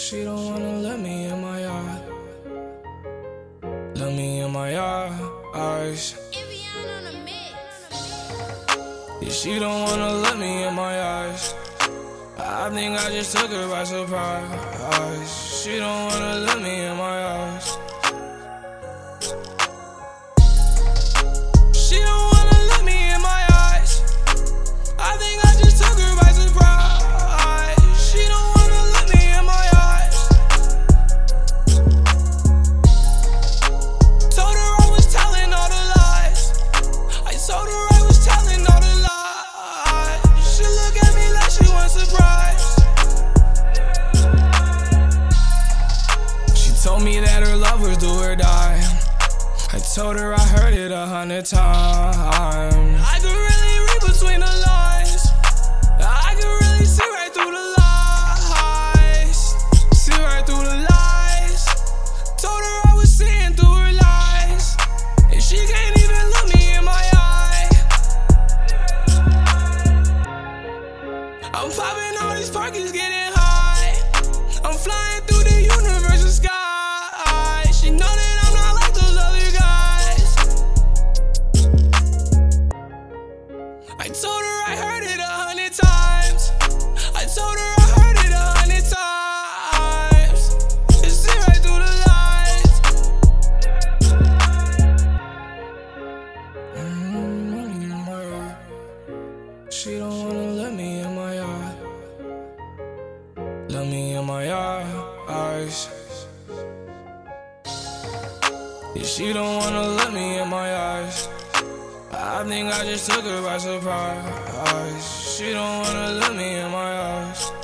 She don't wanna let me in my eye. Let me in my eyes. Yeah, she don't wanna let me in my eyes. I think I just took her by surprise. She don't wanna let me in my eyes. Told her I heard it a hundred times. I could really read between the lines. I could really see right through the lies. See right through the lies. Told her I was seeing through her lies. And she can't even look me in my eye. I'm popping all these pockets, getting high. I'm flying my eyes. Yeah, she don't wanna let me in my eyes. I think I just took her by surprise. She don't wanna let me in my eyes.